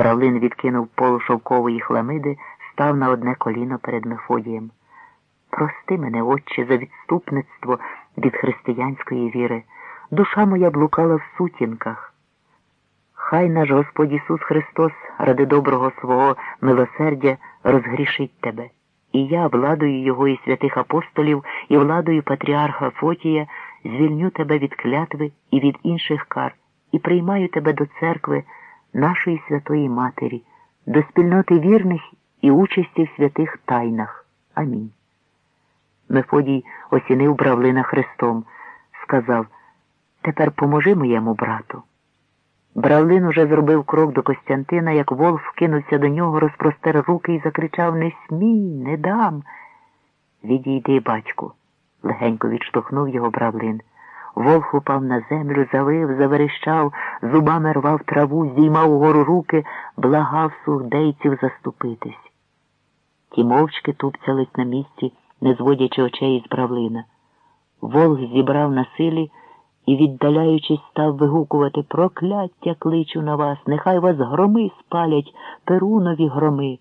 Бравлин відкинув полу шовкової хламиди, став на одне коліно перед Мефодієм. Прости мене, Отче, за відступництво від християнської віри. Душа моя блукала в сутінках. Хай наш Господь Ісус Христос ради доброго свого милосердя розгрішить тебе. І я, владою Його і святих апостолів, і владою патріарха Фотія, звільню тебе від клятви і від інших кар, і приймаю тебе до церкви, нашої Святої Матері, до спільноти вірних і участі в святих тайнах. Амінь. Мефодій осінив бравлина Христом, сказав Тепер поможи моєму брату. Бравлин уже зробив крок до Костянтина, як Волф кинувся до нього, розпростер руки і закричав Не смій, не дам. Відійди, батьку, легенько відштовхнув його бравлин. Волх упав на землю, завив, заверещав, зубами рвав траву, здіймав угору руки, благав сухдейців заступитись. Ті мовчки тупцялись на місці, не зводячи очей із бравлина. Волк зібрав на силі і, віддаляючись, став вигукувати Прокляття кличу на вас, нехай вас громи спалять, перунові громи.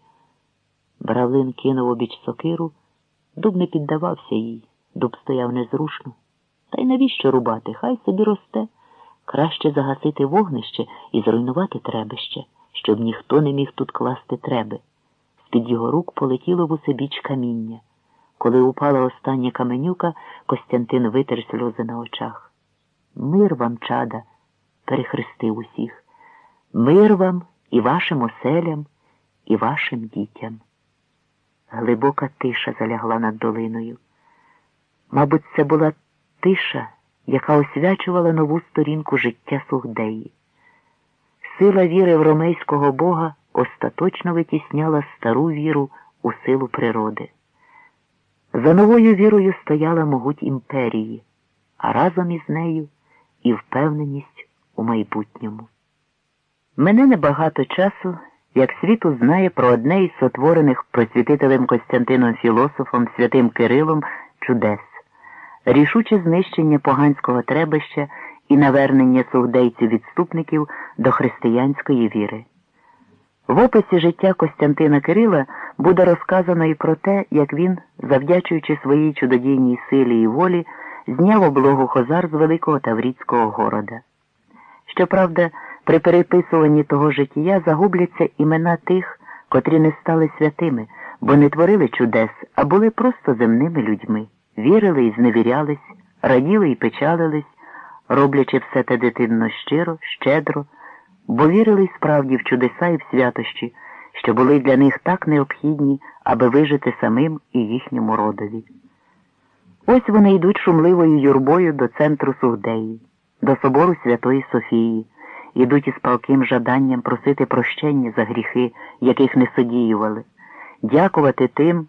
Бравлин кинув обіч сокиру, дуб не піддавався їй, дуб стояв незрушно. Та й навіщо рубати? Хай собі росте. Краще загасити вогнище і зруйнувати требище, щоб ніхто не міг тут класти треби. З-під його рук полетіло в усебіч каміння. Коли упала остання каменюка, Костянтин витер сльози на очах. Мир вам, чада, перехрестив усіх. Мир вам і вашим оселям, і вашим дітям. Глибока тиша залягла над долиною. Мабуть, це була тиша, яка освячувала нову сторінку життя Сугдеї. Сила віри в ромейського Бога остаточно витісняла стару віру у силу природи. За новою вірою стояла могуть імперії, а разом із нею і впевненість у майбутньому. Мене небагато часу, як світ узнає про одне із сотворених просвітителем Костянтином Філософом Святим Кирилом чудес, рішуче знищення поганського требища і навернення сугдейців-відступників до християнської віри. В описі життя Костянтина Кирила буде розказано і про те, як він, завдячуючи своїй чудодійній силі і волі, зняв облогу хозар з великого Таврійського города. Щоправда, при переписуванні того життя загубляться імена тих, котрі не стали святими, бо не творили чудес, а були просто земними людьми, вірили і зневірялись, раділи і печалились, роблячи все те дитинно щиро, щедро, бо вірили й справді в чудеса і в святощі, що були для них так необхідні, аби вижити самим і їхньому родові. Ось вони йдуть шумливою юрбою до центру Сугдеї, до собору Святої Софії, ідуть із палким жаданням просити прощення за гріхи, яких не содіювали, дякувати тим,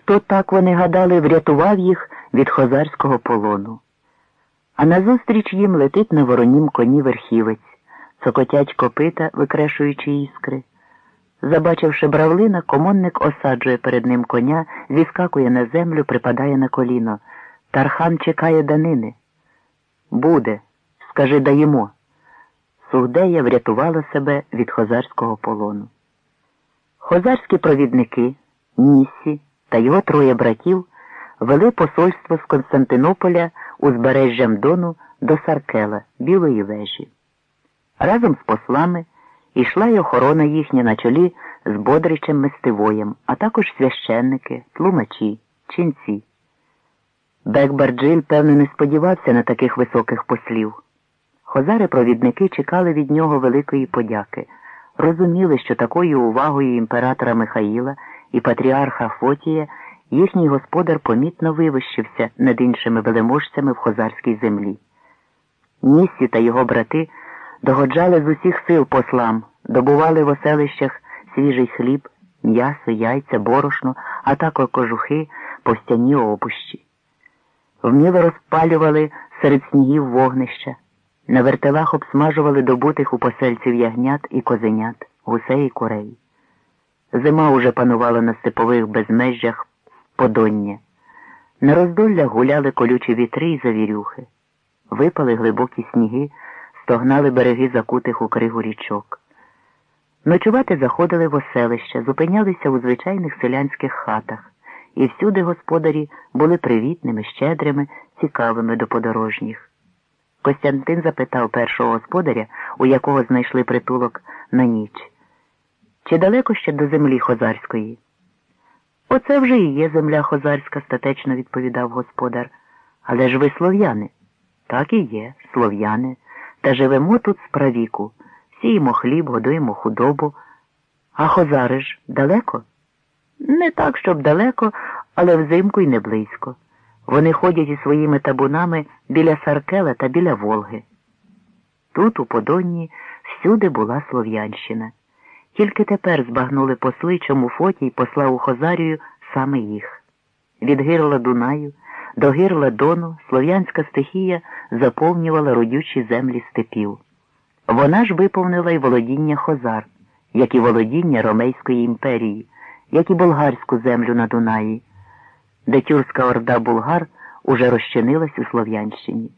хто так вони гадали, врятував їх від хозарського полону. А назустріч їм летить на воронім коні верхівець, цокотять копита, викрешуючи іскри. Забачивши бравлина, комонник осаджує перед ним коня, зіскакує на землю, припадає на коліно. Тархан чекає данини. Буде, скажи, даємо. Сугдея врятувала себе від хозарського полону. Хозарські провідники, Нісі та його троє братів вели посольство з Константинополя узбережжям Дону до Саркела, Білої вежі. Разом з послами ішла й охорона їхня на чолі з Бодричем Мистивоєм, а також священники, тлумачі, ченці. Бекбарджиль, певно, не сподівався на таких високих послів. Хозари-провідники чекали від нього великої подяки, розуміли, що такою увагою імператора Михаїла і патріарха Фотія їхній господар помітно вивищився над іншими велеможцями в хозарській землі. Нісі та його брати догоджали з усіх сил послам, добували в оселищах свіжий хліб, м'ясо, яйця, борошно, а також кожухи, повстяні опущі. Вміло розпалювали серед снігів вогнища, на вертелах обсмажували добутих у посельців ягнят і козенят, гусей і курей. Зима уже панувала на степових безмежжях подоння. На роздоллях гуляли колючі вітри й завірюхи, випали глибокі сніги, стогнали береги закутих у кригу річок. Ночувати заходили в оселища, зупинялися у звичайних селянських хатах, і всюди господарі були привітними, щедрими, цікавими до подорожніх. Костянтин запитав першого господаря, у якого знайшли притулок на ніч. Чи далеко ще до землі хозарської? Оце вже і є земля хозарська, статечно відповідав господар. Але ж ви слов'яни. Так і є, слов'яни. Та живемо тут справіку. Сіємо хліб, годуємо худобу. А хозари ж далеко? Не так, щоб далеко, але взимку й не близько. Вони ходять із своїми табунами біля Саркела та біля Волги. Тут, у Подонні, всюди була Слов'янщина. Тільки тепер збагнули посли, чому Фотій послав у Хозарію саме їх. Від гирла Дунаю до гирла Дону слов'янська стихія заповнювала родючі землі степів. Вона ж виповнила й володіння Хозар, як і володіння Ромейської імперії, як і болгарську землю на Дунаї, де тюркська орда булгар уже розчинилась у Слов'янщині.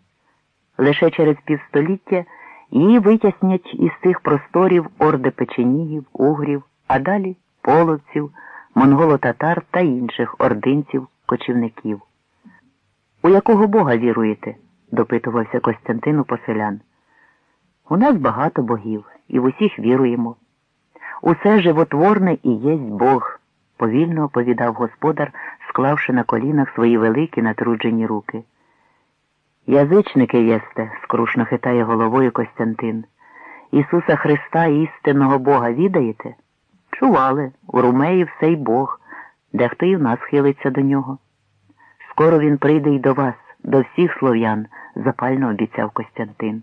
Лише через півстоліття її витяснять із цих просторів орди печенігів, угрів, а далі половців, монголо-татар та інших ординців, кочівників. У якого бога віруєте? допитувався Костянтин у поселян. У нас багато богів, і в усіх віруємо. Усе животворне і єсть Бог, повільно оповідав господар, склавши на колінах свої великі натруджені руки. Язичники єсте, скрушно хитає головою Костянтин. Ісуса Христа, істинного Бога, відаєте? Чували, у Румеї все й Бог, дехто й у нас хилиться до нього. Скоро він прийде й до вас, до всіх слов'ян, запально обіцяв Костянтин.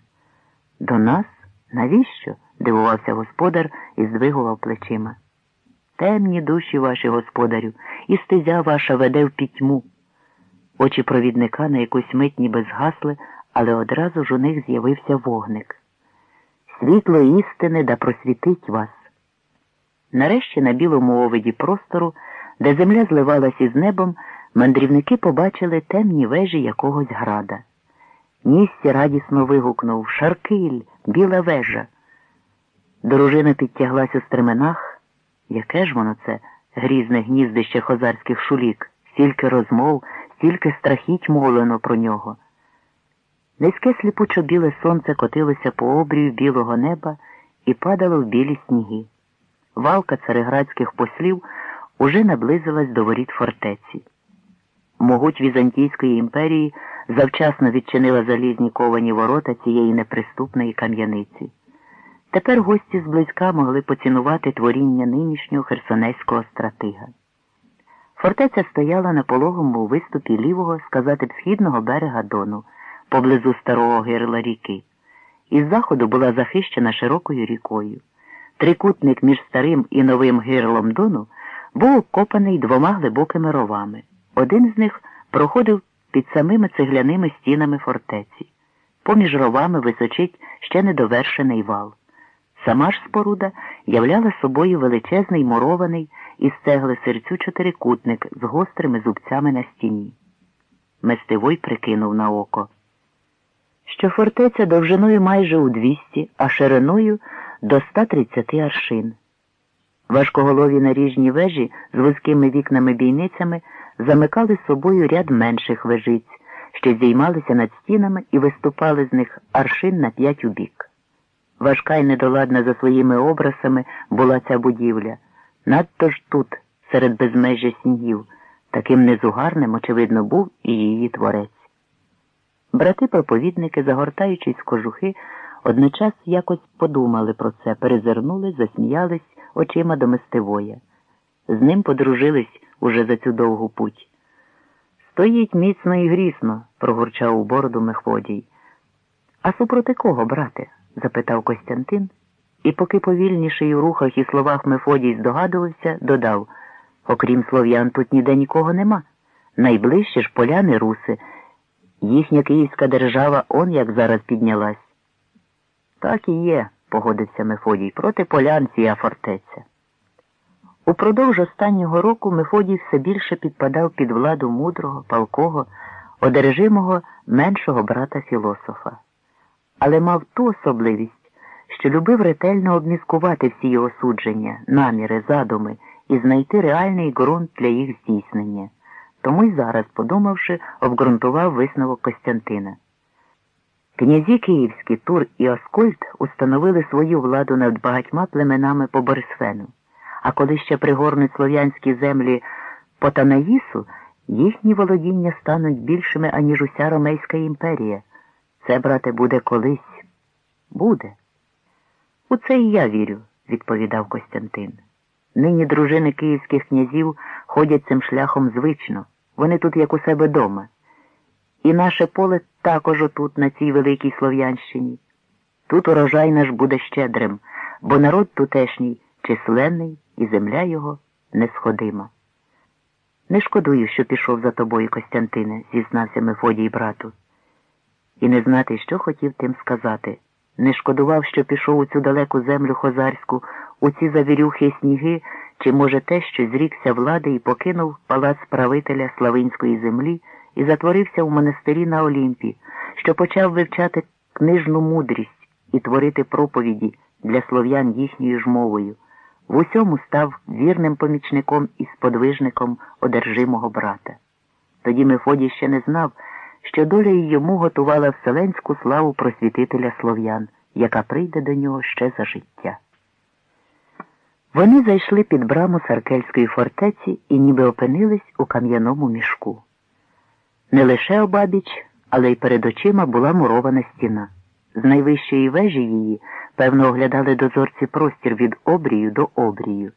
До нас? Навіщо? дивувався господар і здвигував плечима. Темні душі ваші, господарю, і стезя ваша веде в пітьму. Очі провідника на якусь мить ніби згасли, але одразу ж у них з'явився вогник. Світло істини да просвітить вас. Нарешті на білому овиді простору, де земля зливалась із небом, мандрівники побачили темні вежі якогось града. Ністі радісно вигукнув Шаркиль, біла вежа. Дружина підтяглась у стременах. Яке ж воно це, грізне гніздище хозарських шулік, стільки розмов, стільки страхіть мовлено про нього. Низьке сліпучо біле сонце котилося по обрію білого неба і падало в білі сніги. Валка цареградських послів уже наблизилась до воріт фортеці. Могуть Візантійської імперії завчасно відчинила залізні ковані ворота цієї неприступної кам'яниці. Тепер гості зблизька могли поцінувати творіння нинішнього херсонеського стратига. Фортеця стояла на пологому виступі лівого, сказати б, східного берега Дону, поблизу старого гирла ріки. Із заходу була захищена широкою рікою. Трикутник між старим і новим гирлом Дону був обкопаний двома глибокими ровами. Один з них проходив під самими цегляними стінами фортеці. Поміж ровами височить ще недовершений вал. Сама ж споруда являла собою величезний мурований із цегли серцю чотирикутник з гострими зубцями на стіні. Местивой прикинув на око, що фортеця довжиною майже у 200, а шириною до 130 аршин. Важкоголові наріжні вежі з вузькими вікнами бійницями замикали собою ряд менших вежиць, що здіймалися над стінами і виступали з них аршин на п'ять у бік. Важка й недоладна за своїми образами була ця будівля. Надто ж тут, серед безмежжя снігів, таким незугарним, очевидно, був і її творець. Брати проповідники, загортаючись з кожухи, одночас якось подумали про це, перезирнули, засміялись очима до мистивоя. З ним подружились уже за цю довгу путь. Стоїть міцно і грісно, прогурчав у бороду Мехводій. А супроти кого, брате? запитав Костянтин, і поки повільніший у рухах і словах Мефодій здогадувався, додав окрім слов'ян, тут ніде нікого нема. Найближче ж поляни руси. Їхня київська держава он як зараз піднялась. Так і є, погодився Мефодій, проти полян ція фортеця. Упродовж останнього року Мефодій все більше підпадав під владу мудрого, палкого, одержимого меншого брата філософа, але мав ту особливість, що любив ретельно обмізкувати всі його судження, наміри, задуми і знайти реальний ґрунт для їх здійснення. Тому й зараз, подумавши, обґрунтував висновок Костянтина. Князі Київські, Тур і Оскольд установили свою владу над багатьма племенами по Борисфену, а коли ще пригорнуть слов'янські землі по Танаїсу, їхні володіння стануть більшими, аніж уся Ромейська імперія. Це, брате, буде колись. Буде. У це і я вірю, відповідав Костянтин. Нині дружини київських князів ходять цим шляхом звично. Вони тут, як у себе дома. І наше поле також отут, на цій великій Слов'янщині. Тут урожай наш буде щедрим, бо народ тутешній численний і земля його несходима. Не шкодую, що пішов за тобою, Костянтине, зізнався Мефодій брату. І не знати, що хотів тим сказати. Не шкодував, що пішов у цю далеку землю хозарську, у ці завірюхи сніги, чи, може, те, що зрікся влади і покинув палац правителя Славинської землі і затворився в монастирі на Олімпі, що почав вивчати книжну мудрість і творити проповіді для слов'ян їхньою ж мовою. В усьому став вірним помічником і сподвижником одержимого брата. Тоді Мефодій ще не знав, що доля й йому готувала вселенську славу просвітителя слов'ян, яка прийде до нього ще за життя. Вони зайшли під браму Саркельської фортеці і ніби опинились у кам'яному мішку. Не лише обабіч, але й перед очима була мурована стіна. З найвищої вежі її, певно, оглядали дозорці простір від обрію до обрію.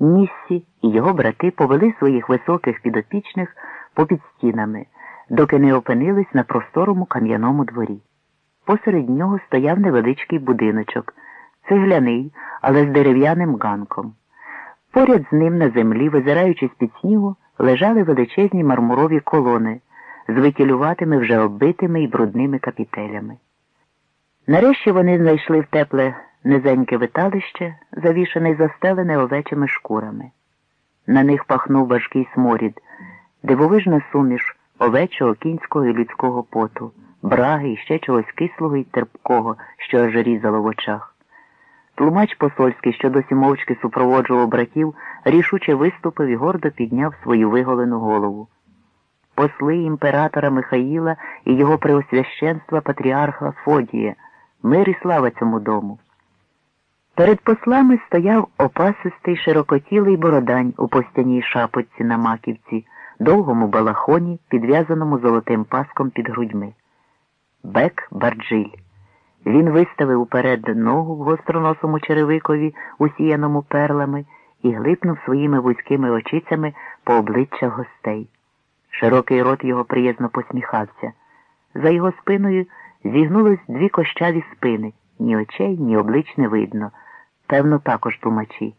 Ніссі і його брати повели своїх високих підопічних попід стінами, доки не опинились на просторому кам'яному дворі. Посеред нього стояв невеличкий будиночок, цегляний, але з дерев'яним ганком. Поряд з ним на землі, визираючи з під снігу, лежали величезні мармурові колони з витілюватими вже оббитими і брудними капітелями. Нарешті вони знайшли в тепле низеньке виталище, завішане й застелене овечими шкурами. На них пахнув важкий сморід, дивовижна суміш овечого, кінського і людського поту, браги і ще чогось кислого й терпкого, що аж різало в очах. Тлумач посольський, що досі мовчки супроводжував братів, рішуче виступив і гордо підняв свою виголену голову. Посли імператора Михаїла і його преосвященства патріарха Фодія, мир і слава цьому дому. Перед послами стояв опасистий широкотілий бородань у постяній шапочці на маківці, довгому балахоні, підв'язаному золотим паском під грудьми. Бек Барджиль. Він виставив уперед ногу в гостроносому черевикові, усіяному перлами, і глипнув своїми вузькими очицями по обличчях гостей. Широкий рот його приязно посміхався. За його спиною зігнулись дві кощаві спини, ні очей, ні облич не видно. Певно, також тлумачі.